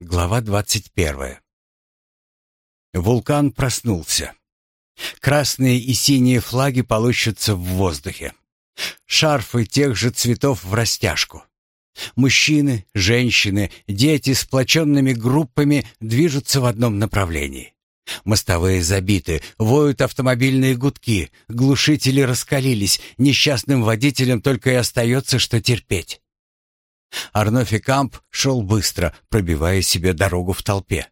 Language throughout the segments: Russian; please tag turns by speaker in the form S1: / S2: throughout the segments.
S1: Глава двадцать первая. Вулкан проснулся. Красные и синие флаги полощутся в воздухе. Шарфы тех же цветов в растяжку. Мужчины, женщины, дети сплоченными группами движутся в одном направлении. Мостовые забиты, воют автомобильные гудки, глушители раскалились, несчастным водителям только и остается, что терпеть. Арнофи Камп шел быстро, пробивая себе дорогу в толпе.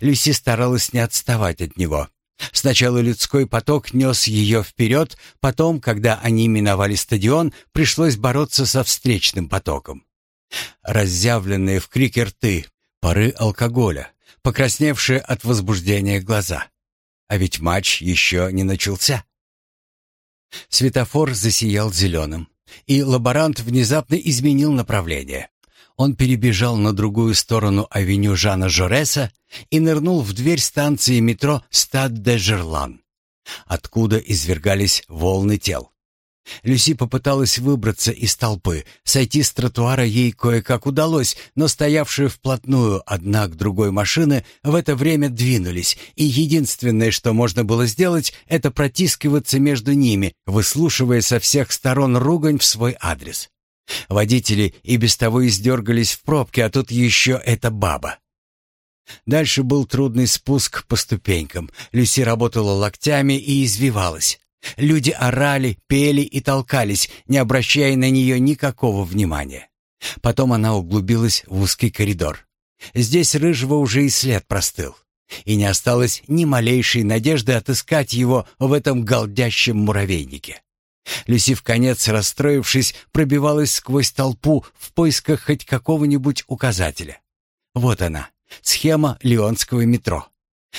S1: Люси старалась не отставать от него. Сначала людской поток нес ее вперед, потом, когда они миновали стадион, пришлось бороться со встречным потоком. Разъявленные в крике рты, пары алкоголя, покрасневшие от возбуждения глаза. А ведь матч еще не начался. Светофор засиял зеленым и лаборант внезапно изменил направление. Он перебежал на другую сторону авеню Жана Жореса и нырнул в дверь станции метро Стад-де-Жерлан, откуда извергались волны тел. Люси попыталась выбраться из толпы. Сойти с тротуара ей кое-как удалось, но стоявшие вплотную одна к другой машины в это время двинулись, и единственное, что можно было сделать, это протискиваться между ними, выслушивая со всех сторон ругань в свой адрес. Водители и без того издергались в пробке, а тут еще эта баба. Дальше был трудный спуск по ступенькам. Люси работала локтями и извивалась. Люди орали, пели и толкались, не обращая на нее никакого внимания. Потом она углубилась в узкий коридор. Здесь рыжего уже и след простыл. И не осталось ни малейшей надежды отыскать его в этом голдящем муравейнике. Люси в конец, расстроившись, пробивалась сквозь толпу в поисках хоть какого-нибудь указателя. Вот она, схема Лионского метро.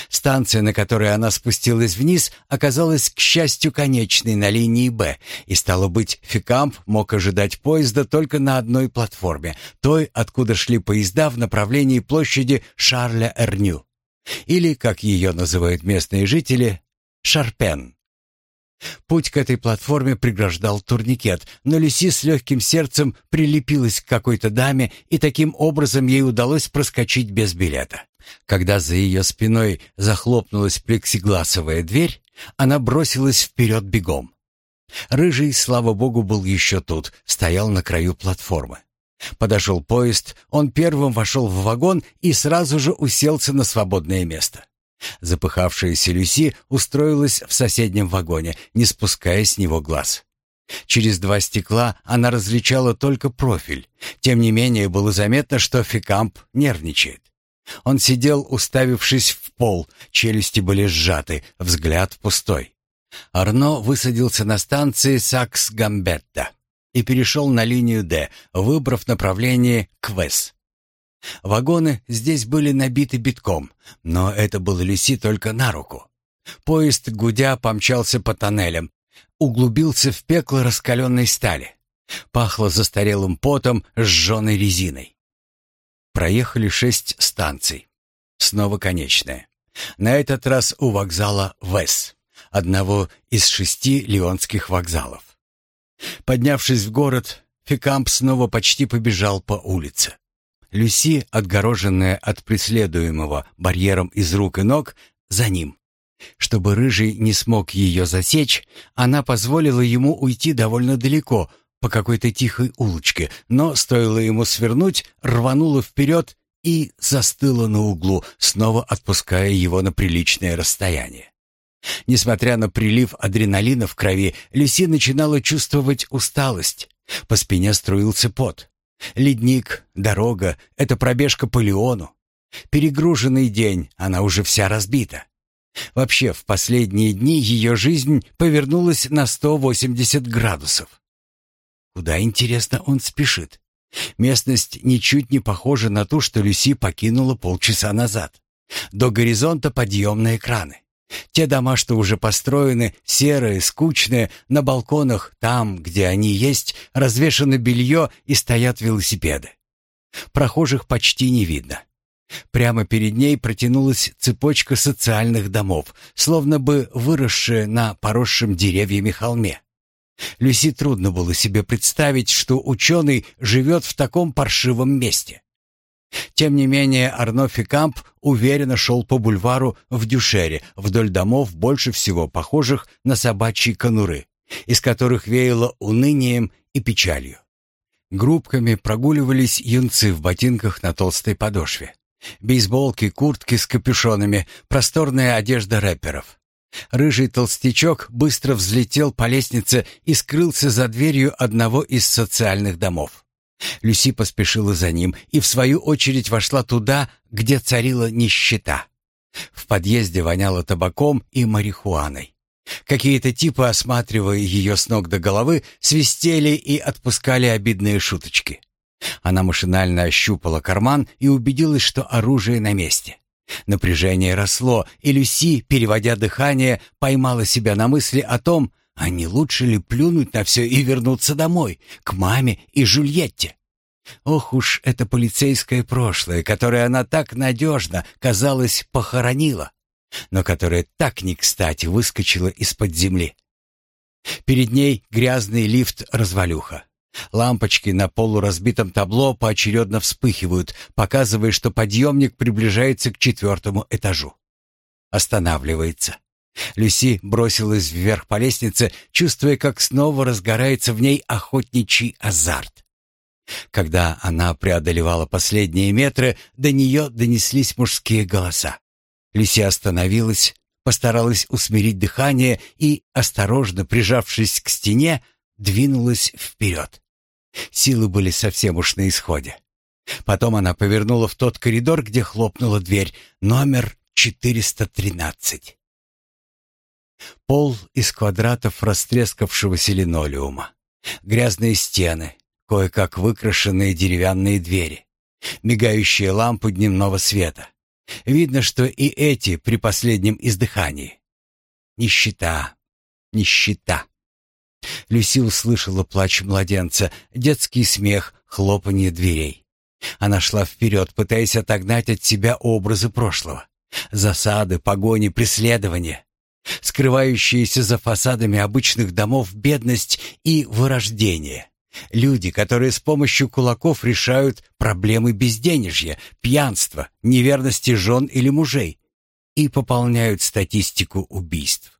S1: Станция, на которой она спустилась вниз, оказалась, к счастью, конечной на линии «Б», и, стало быть, Фикамп мог ожидать поезда только на одной платформе, той, откуда шли поезда в направлении площади Шарля-Эрню, или, как ее называют местные жители, Шарпен. Путь к этой платформе преграждал турникет, но Люси с легким сердцем прилепилась к какой-то даме, и таким образом ей удалось проскочить без билета. Когда за ее спиной захлопнулась плексигласовая дверь, она бросилась вперед бегом. Рыжий, слава богу, был еще тут, стоял на краю платформы. Подошел поезд, он первым вошел в вагон и сразу же уселся на свободное место. Запыхавшаяся Люси устроилась в соседнем вагоне, не спуская с него глаз. Через два стекла она различала только профиль. Тем не менее было заметно, что Фикамп нервничает. Он сидел, уставившись в пол, челюсти были сжаты, взгляд пустой. Арно высадился на станции Сакс-Гамбетта и перешел на линию «Д», выбрав направление Квес. Вагоны здесь были набиты битком, но это было Люси только на руку. Поезд, гудя, помчался по тоннелям, углубился в пекло раскаленной стали. Пахло застарелым потом, сжженной резиной. Проехали шесть станций. Снова конечная. На этот раз у вокзала Вес, одного из шести лионских вокзалов. Поднявшись в город, Фикамп снова почти побежал по улице. Люси, отгороженная от преследуемого барьером из рук и ног, за ним. Чтобы Рыжий не смог ее засечь, она позволила ему уйти довольно далеко, по какой-то тихой улочке, но стоило ему свернуть, рванула вперед и застыла на углу, снова отпуская его на приличное расстояние. Несмотря на прилив адреналина в крови, Люси начинала чувствовать усталость. По спине струился пот. Ледник, дорога — это пробежка по Леону. Перегруженный день, она уже вся разбита. Вообще, в последние дни ее жизнь повернулась на 180 градусов. Куда, интересно, он спешит? Местность ничуть не похожа на ту, что Люси покинула полчаса назад. До горизонта подъемные краны. Те дома, что уже построены, серые, скучные, на балконах, там, где они есть, развешано белье и стоят велосипеды. Прохожих почти не видно. Прямо перед ней протянулась цепочка социальных домов, словно бы выросшая на поросшем деревьями холме. Люси трудно было себе представить, что ученый живет в таком паршивом месте. Тем не менее, Арно Фикамп уверенно шел по бульвару в Дюшере, вдоль домов, больше всего похожих на собачьи конуры, из которых веяло унынием и печалью. Группками прогуливались юнцы в ботинках на толстой подошве. Бейсболки, куртки с капюшонами, просторная одежда рэперов. Рыжий толстячок быстро взлетел по лестнице и скрылся за дверью одного из социальных домов. Люси поспешила за ним и, в свою очередь, вошла туда, где царила нищета. В подъезде воняло табаком и марихуаной. Какие-то типы, осматривая ее с ног до головы, свистели и отпускали обидные шуточки. Она машинально ощупала карман и убедилась, что оружие на месте. Напряжение росло, и Люси, переводя дыхание, поймала себя на мысли о том, а не лучше ли плюнуть на все и вернуться домой, к маме и Жульетте. Ох уж это полицейское прошлое, которое она так надежно, казалось, похоронила, но которое так не кстати выскочило из-под земли. Перед ней грязный лифт-развалюха. Лампочки на полуразбитом табло поочередно вспыхивают, показывая, что подъемник приближается к четвертому этажу. Останавливается. Люси бросилась вверх по лестнице, чувствуя, как снова разгорается в ней охотничий азарт. Когда она преодолевала последние метры, до нее донеслись мужские голоса. Люси остановилась, постаралась усмирить дыхание и, осторожно прижавшись к стене, двинулась вперед. Силы были совсем уж на исходе. Потом она повернула в тот коридор, где хлопнула дверь, номер 413. Пол из квадратов растрескавшегося линолеума. Грязные стены, кое-как выкрашенные деревянные двери, мигающие лампы дневного света. Видно, что и эти при последнем издыхании. Нищета, нищета. Люси услышала плач младенца, детский смех, хлопанье дверей. Она шла вперед, пытаясь отогнать от себя образы прошлого. Засады, погони, преследования. Скрывающиеся за фасадами обычных домов бедность и вырождение. Люди, которые с помощью кулаков решают проблемы безденежья, пьянства, неверности жен или мужей и пополняют статистику убийств.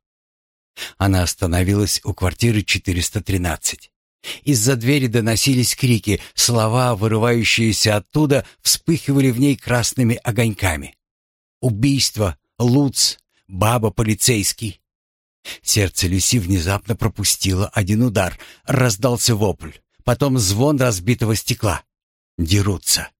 S1: Она остановилась у квартиры 413. Из-за двери доносились крики, слова, вырывающиеся оттуда, вспыхивали в ней красными огоньками. Убийство, Луц, баба полицейский. Сердце Люси внезапно пропустило один удар, раздался вопль, потом звон разбитого стекла. Дерутся.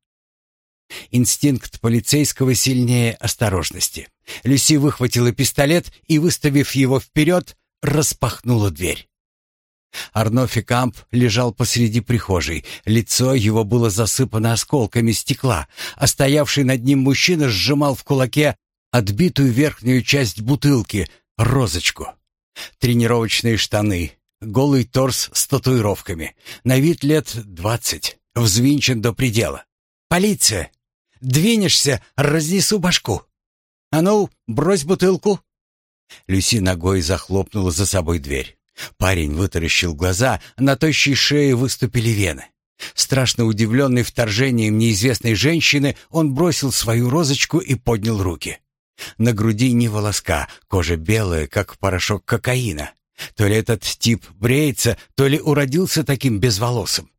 S1: Инстинкт полицейского сильнее осторожности. Люси выхватила пистолет и, выставив его вперед, распахнула дверь. Арно Фикамп лежал посреди прихожей. Лицо его было засыпано осколками стекла, а стоявший над ним мужчина сжимал в кулаке отбитую верхнюю часть бутылки, розочку. Тренировочные штаны, голый торс с татуировками, на вид лет двадцать, взвинчен до предела. «Полиция! Двинешься, разнесу башку!» «А ну, брось бутылку!» Люси ногой захлопнула за собой дверь. Парень вытаращил глаза, на тощей шее выступили вены. Страшно удивленный вторжением неизвестной женщины, он бросил свою розочку и поднял руки. На груди ни волоска, кожа белая, как порошок кокаина. То ли этот тип бреется, то ли уродился таким безволосым.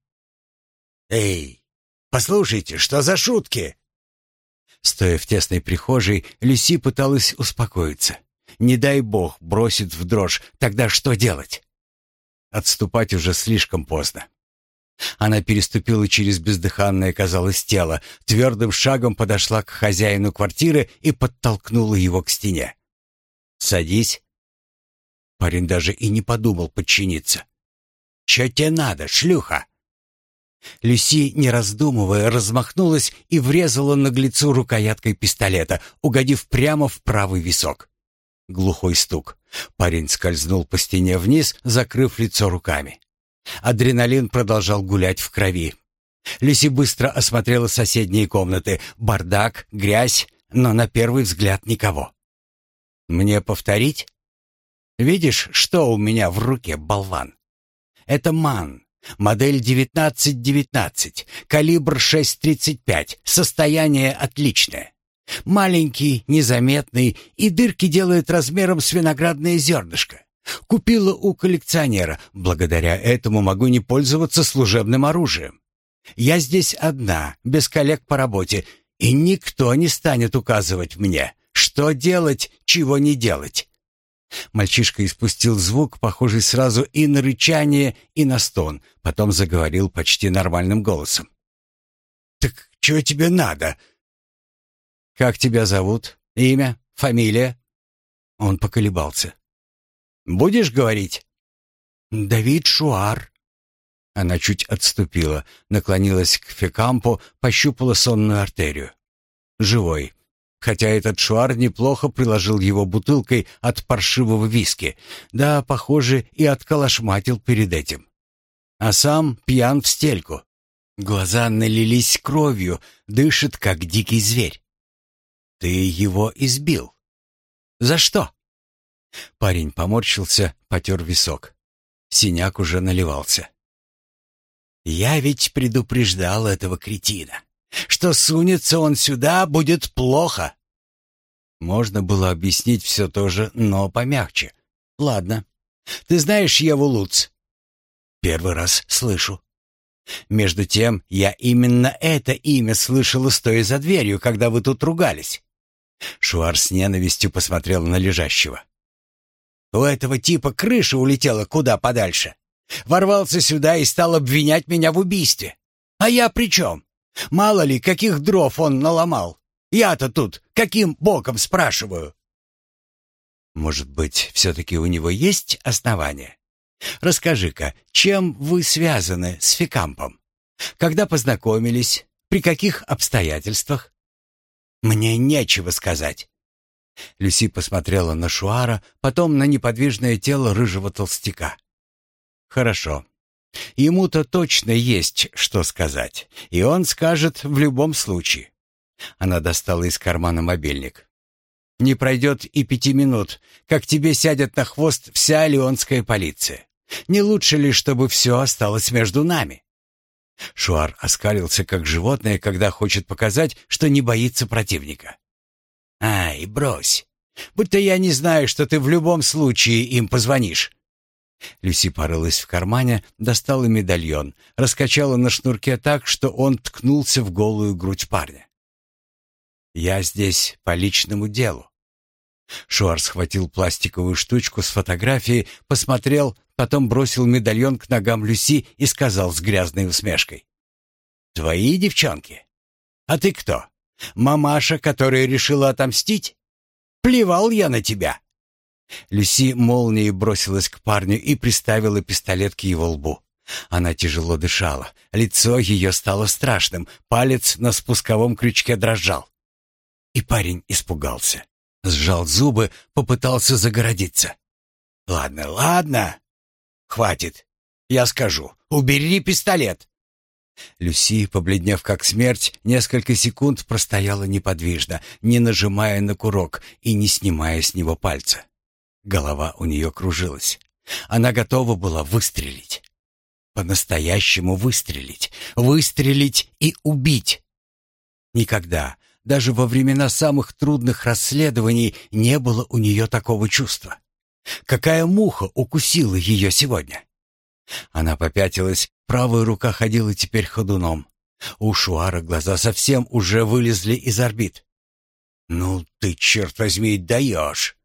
S1: «Эй, послушайте, что за шутки?» Стоя в тесной прихожей, Люси пыталась успокоиться. Не дай бог бросит в дрожь, тогда что делать? Отступать уже слишком поздно. Она переступила через бездыханное, казалось, тело, твердым шагом подошла к хозяину квартиры и подтолкнула его к стене. «Садись». Парень даже и не подумал подчиниться. «Чё тебе надо, шлюха?» Люси, не раздумывая, размахнулась и врезала наглецу рукояткой пистолета, угодив прямо в правый висок. Глухой стук. Парень скользнул по стене вниз, закрыв лицо руками. Адреналин продолжал гулять в крови. Люси быстро осмотрела соседние комнаты. Бардак, грязь, но на первый взгляд никого. «Мне повторить?» «Видишь, что у меня в руке, болван?» «Это ман, Модель 1919, калибр 6.35, состояние отличное. Маленький, незаметный, и дырки делает размером с виноградное зернышко. Купила у коллекционера. Благодаря этому могу не пользоваться служебным оружием. Я здесь одна, без коллег по работе, и никто не станет указывать мне, что делать, чего не делать. Мальчишка испустил звук, похожий сразу и на рычание, и на стон, потом заговорил почти нормальным голосом. «Так чего тебе надо?» «Как тебя зовут? Имя? Фамилия?» Он поколебался. «Будешь говорить?» «Давид Шуар». Она чуть отступила, наклонилась к Фекампу, пощупала сонную артерию. «Живой хотя этот шуар неплохо приложил его бутылкой от паршивого виски, да, похоже, и отколошматил перед этим. А сам пьян в стельку. Глаза налились кровью, дышит, как дикий зверь. Ты его избил. За что? Парень поморщился, потер висок. Синяк уже наливался. Я ведь предупреждал этого кретина. Что сунется он сюда, будет плохо. Можно было объяснить все то же, но помягче. Ладно. Ты знаешь Еву Луц? Первый раз слышу. Между тем, я именно это имя слышала, стоя за дверью, когда вы тут ругались. Шуар с ненавистью посмотрел на лежащего. У этого типа крыша улетела куда подальше. Ворвался сюда и стал обвинять меня в убийстве. А я при чем? Мало ли, каких дров он наломал. Я-то тут каким боком спрашиваю? Может быть, все-таки у него есть основания? Расскажи-ка, чем вы связаны с Фикампом? Когда познакомились? При каких обстоятельствах? Мне нечего сказать. Люси посмотрела на Шуара, потом на неподвижное тело рыжего толстяка. Хорошо. Ему-то точно есть что сказать, и он скажет в любом случае. Она достала из кармана мобильник. Не пройдет и пяти минут, как тебе сядет на хвост вся леонская полиция. Не лучше ли, чтобы все осталось между нами? Шуар оскалился как животное, когда хочет показать, что не боится противника. Ай, брось. Будто я не знаю, что ты в любом случае им позвонишь. Люси порылась в кармане, достала медальон, раскачала на шнурке так, что он ткнулся в голую грудь парня. «Я здесь по личному делу». Шуар схватил пластиковую штучку с фотографией, посмотрел, потом бросил медальон к ногам Люси и сказал с грязной усмешкой. «Твои девчонки? А ты кто? Мамаша, которая решила отомстить? Плевал я на тебя!» Люси молнией бросилась к парню и приставила пистолет к его лбу. Она тяжело дышала, лицо ее стало страшным, палец на спусковом крючке дрожал. И парень испугался. Сжал зубы, попытался загородиться. «Ладно, ладно. Хватит. Я скажу. Убери пистолет». Люси, побледнев как смерть, несколько секунд простояла неподвижно, не нажимая на курок и не снимая с него пальца. Голова у нее кружилась. Она готова была выстрелить. По-настоящему выстрелить. Выстрелить и убить. Никогда, даже во времена самых трудных расследований, не было у нее такого чувства. Какая муха укусила ее сегодня? Она попятилась, правая рука ходила теперь ходуном. У Шуара глаза совсем уже вылезли из орбит. «Ну ты, черт возьми, даешь!»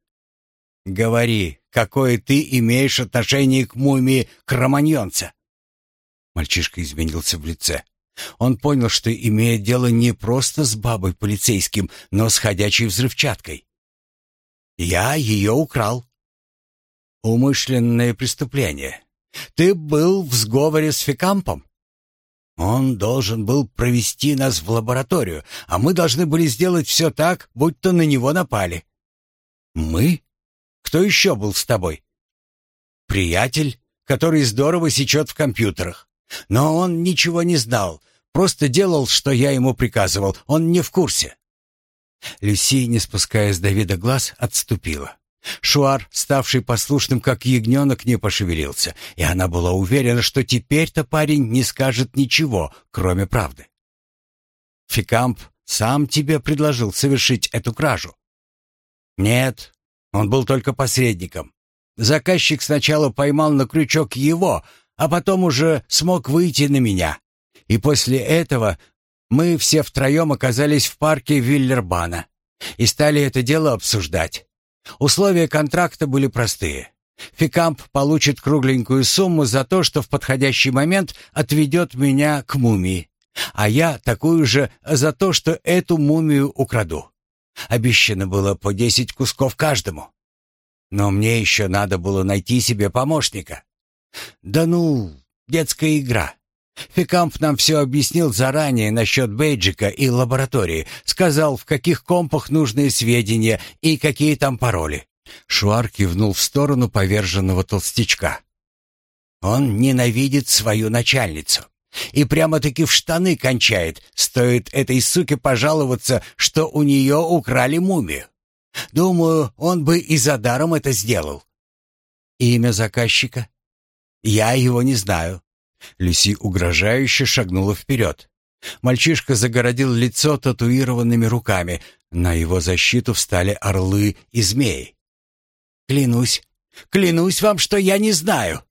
S1: Говори, какое ты имеешь отношение к мумии кроманьонца?» Мальчишка изменился в лице. Он понял, что имеет дело не просто с бабой полицейским, но с ходячей взрывчаткой. «Я ее украл». «Умышленное преступление. Ты был в сговоре с Фикампом?» «Он должен был провести нас в лабораторию, а мы должны были сделать все так, будто на него напали». «Мы?» Кто еще был с тобой? Приятель, который здорово сечет в компьютерах. Но он ничего не знал, просто делал, что я ему приказывал. Он не в курсе. Люси, не спуская с Давида глаз, отступила. Шуар, ставший послушным как ягненок, не пошевелился, и она была уверена, что теперь-то парень не скажет ничего, кроме правды. Фикамп сам тебе предложил совершить эту кражу. Нет, он был только посредником. Заказчик сначала поймал на крючок его, а потом уже смог выйти на меня. И после этого мы все втроем оказались в парке Виллербана и стали это дело обсуждать. Условия контракта были простые. Фикамп получит кругленькую сумму за то, что в подходящий момент отведет меня к мумии, а я такую же за то, что эту мумию украду. Обещано было по десять кусков каждому. Но мне еще надо было найти себе помощника. Да ну, детская игра. Фикамп нам все объяснил заранее насчет бейджика и лаборатории, сказал, в каких компах нужные сведения и какие там пароли. Шуар кивнул в сторону поверженного толстячка. Он ненавидит свою начальницу. И прямо-таки в штаны кончает, стоит этой суке пожаловаться, что у нее украли мумию. Думаю, он бы и за даром это сделал. Имя заказчика? Я его не знаю. Люси угрожающе шагнула вперед. Мальчишка загородил лицо татуированными руками. На его защиту встали орлы и змеи. «Клянусь, клянусь вам, что я не знаю.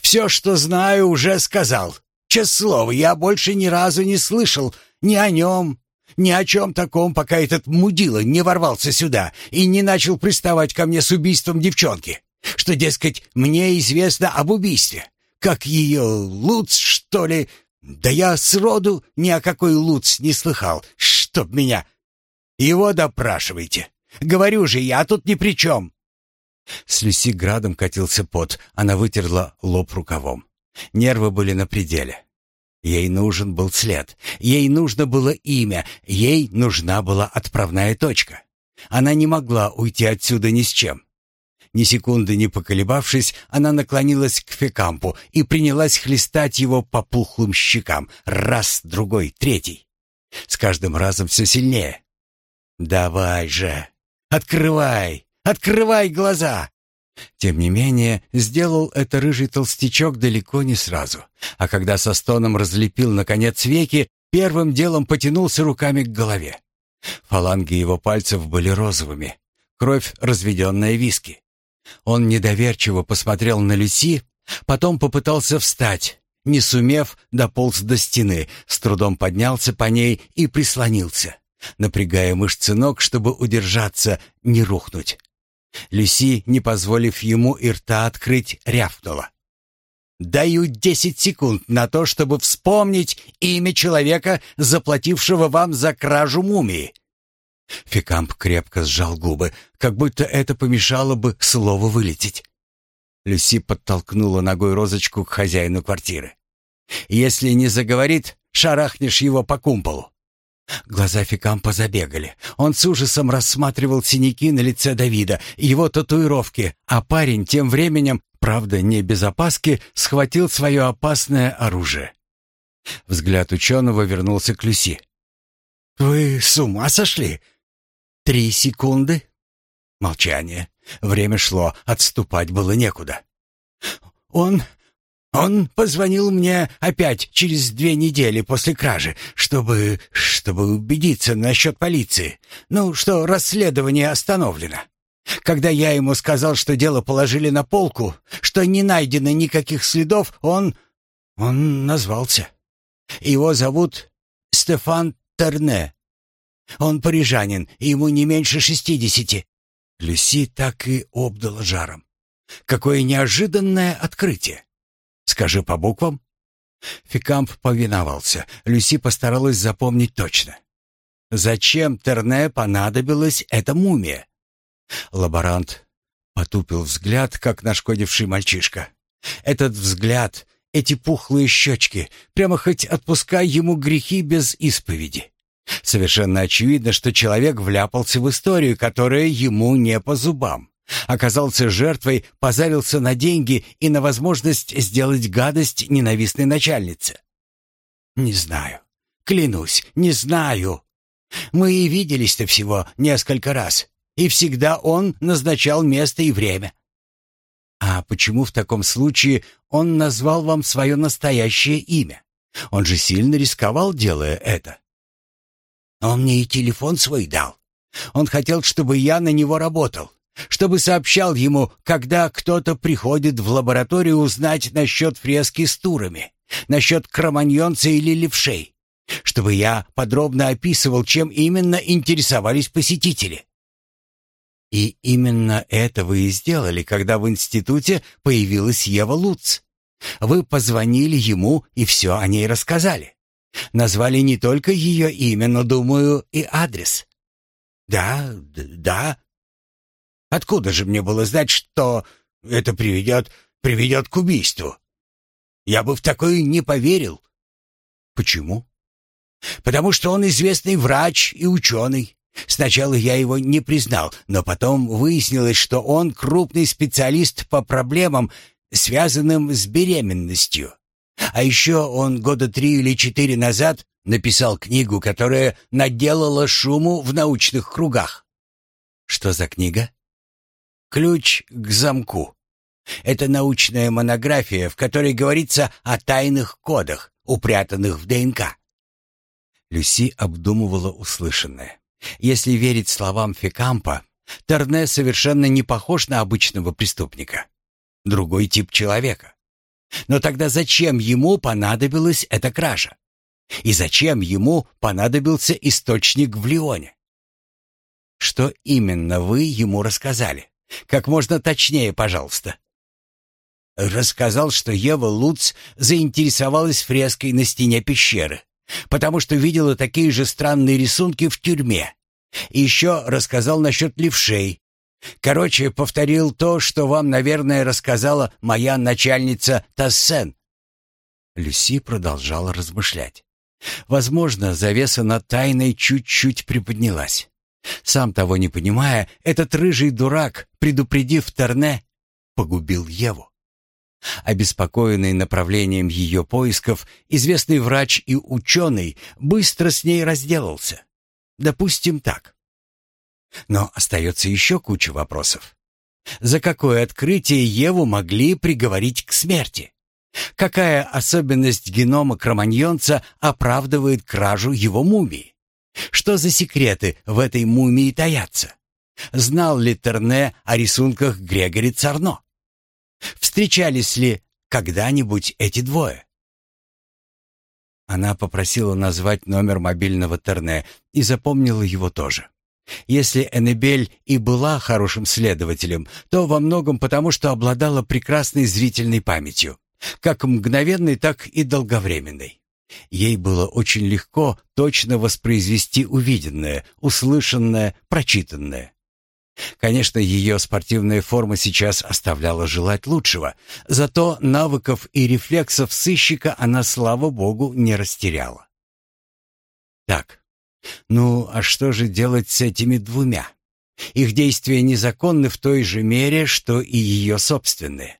S1: Все, что знаю, уже сказал. Честное слово, я больше ни разу не слышал ни о нем, ни о чем таком, пока этот мудила не ворвался сюда и не начал приставать ко мне с убийством девчонки. Что, дескать, мне известно об убийстве. Как ее Луц, что ли? Да я сроду ни о какой Луц не слыхал. Чтоб меня... Его допрашивайте. Говорю же, я тут ни при чем. С Люси градом катился пот. Она вытерла лоб рукавом. Нервы были на пределе. Ей нужен был след. Ей нужно было имя. Ей нужна была отправная точка. Она не могла уйти отсюда ни с чем. Ни секунды не поколебавшись, она наклонилась к Фекампу и принялась хлестать его по пухлым щекам. Раз, другой, третий. С каждым разом все сильнее. «Давай же! Открывай! Открывай глаза!» Тем не менее, сделал это рыжий толстячок далеко не сразу. А когда со стоном разлепил, наконец, веки, первым делом потянулся руками к голове. Фаланги его пальцев были розовыми. Кровь, разведенная виски. Он недоверчиво посмотрел на Люси, потом попытался встать. Не сумев, дополз до стены, с трудом поднялся по ней и прислонился, напрягая мышцы ног, чтобы удержаться, не рухнуть. Люси, не позволив ему и рта открыть, рявкнула. «Даю десять секунд на то, чтобы вспомнить имя человека, заплатившего вам за кражу мумии. Фикамп крепко сжал губы, как будто это помешало бы слову вылететь. Люси подтолкнула ногой розочку к хозяину квартиры. «Если не заговорит, шарахнешь его по кумполу». Глаза Фикампа забегали. Он с ужасом рассматривал синяки на лице Давида, его татуировки, а парень тем временем, правда не без опаски, схватил свое опасное оружие. Взгляд ученого вернулся к Люси. «Вы с ума сошли? Три секунды. Молчание. Время шло, отступать было некуда. Он... Он позвонил мне опять через две недели после кражи, чтобы... чтобы убедиться насчет полиции. Ну, что расследование остановлено. Когда я ему сказал, что дело положили на полку, что не найдено никаких следов, он... он назвался. Его зовут Стефан Терне. Он парижанин, и ему не меньше шестидесяти». Люси так и обдала жаром. «Какое неожиданное открытие! Скажи по буквам». Фикамп повиновался. Люси постаралась запомнить точно. «Зачем Терне понадобилась эта мумия?» Лаборант потупил взгляд, как нашкодивший мальчишка. Этот взгляд, эти пухлые щечки, прямо хоть отпускай ему грехи без исповеди. Совершенно очевидно, что человек вляпался в историю, которая ему не по зубам. Оказался жертвой, позарился на деньги и на возможность сделать гадость ненавистной начальнице. «Не знаю. Клянусь, не знаю. Мы и виделись-то всего несколько раз. и всегда он назначал место и время. А почему в таком случае он назвал вам свое настоящее имя? Он же сильно рисковал, делая это. Он мне и телефон свой дал. Он хотел, чтобы я на него работал, чтобы сообщал ему, когда кто-то приходит в лабораторию узнать насчет фрески с турами, насчет кроманьонца или левшей, чтобы я подробно описывал, чем именно интересовались посетители. И именно это вы и сделали, когда в институте появилась Ева Луц. Вы позвонили ему и все о ней рассказали. Назвали не только ее имя, но, думаю, и адрес. Да, да. Откуда же мне было знать, что это приведет, приведет к убийству? Я бы в такое не поверил. Почему? Потому что он известный врач и ученый. Сначала я его не признал, но потом выяснилось, что он крупный специалист по проблемам, связанным с беременностью. А еще он года три или четыре назад написал книгу, которая наделала шуму в научных кругах. Что за книга? Ключ к замку. Это научная монография, в которой говорится о тайных кодах, упрятанных в ДНК. Люси обдумывала услышанное. Если верить словам Фекампа, Терне совершенно не похож на обычного преступника. Другой тип человека. Но тогда зачем ему понадобилась эта кража? И зачем ему понадобился источник в Лионе? Что именно вы ему рассказали? Как можно точнее, пожалуйста. Рассказал, что Ева Луц заинтересовалась фреской на стене пещеры потому что видела такие же странные рисунки в тюрьме. И еще рассказал насчет левшей. Короче, повторил то, что вам, наверное, рассказала моя начальница Тассен. Люси продолжала размышлять. Возможно, завеса над тайной чуть-чуть приподнялась. Сам того не понимая, этот рыжий дурак, предупредив Терне, погубил Еву. Обеспокоенный направлением ее поисков, известный врач и ученый быстро с ней разделался. Допустим так. Но остается еще куча вопросов. За какое открытие Еву могли приговорить к смерти? Какая особенность генома кроманьонца оправдывает кражу его мумии? Что за секреты в этой мумии таятся? Знал ли Терне о рисунках Грегори Царно? Встречались ли когда-нибудь эти двое? Она попросила назвать номер мобильного Терне и запомнила его тоже. Если Эннебель и была хорошим следователем, то во многом потому, что обладала прекрасной зрительной памятью, как мгновенной, так и долговременной. Ей было очень легко точно воспроизвести увиденное, услышанное, прочитанное. Конечно, ее спортивная форма сейчас оставляла желать лучшего, зато навыков и рефлексов сыщика она, слава богу, не растеряла. Так, ну а что же делать с этими двумя? Их действия незаконны в той же мере, что и ее собственные.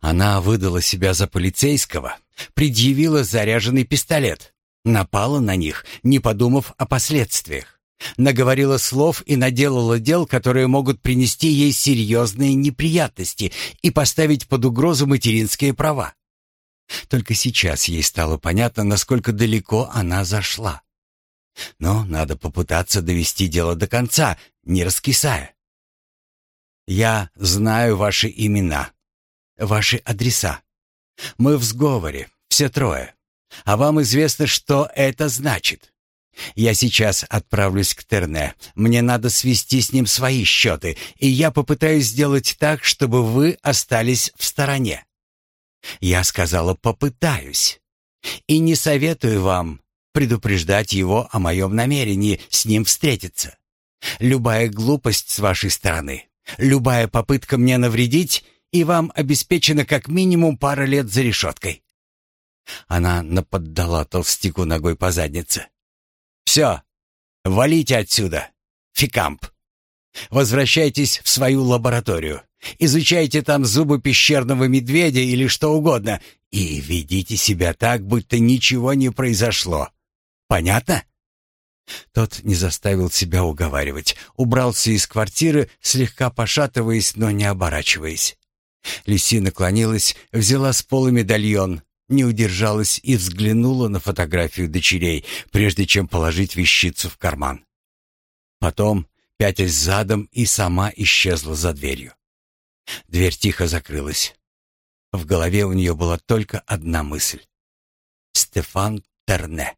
S1: Она выдала себя за полицейского, предъявила заряженный пистолет, напала на них, не подумав о последствиях. Наговорила слов и наделала дел, которые могут принести ей серьезные неприятности и поставить под угрозу материнские права. Только сейчас ей стало понятно, насколько далеко она зашла. Но надо попытаться довести дело до конца, не раскисая. Я знаю ваши имена, ваши адреса. Мы в сговоре, все трое. А вам известно, что это значит. Я сейчас отправлюсь к Терне. Мне надо свести с ним свои счеты, и я попытаюсь сделать так, чтобы вы остались в стороне. Я сказала «попытаюсь». И не советую вам предупреждать его о моем намерении с ним встретиться. Любая глупость с вашей стороны, любая попытка мне навредить, и вам обеспечена как минимум пара лет за решеткой. Она наподдала толстяку ногой по заднице. Все, валите отсюда, Фикамп. Возвращайтесь в свою лабораторию. Изучайте там зубы пещерного медведя или что угодно и ведите себя так, будто ничего не произошло. Понятно? Тот не заставил себя уговаривать, убрался из квартиры, слегка пошатываясь, но не оборачиваясь. Лиси наклонилась, взяла с пола медальон, не удержалась и взглянула на фотографию дочерей, прежде чем положить вещицу в карман. Потом, пятясь задом, и сама исчезла за дверью. Дверь тихо закрылась. В голове у нее была только одна мысль. Стефан Терне.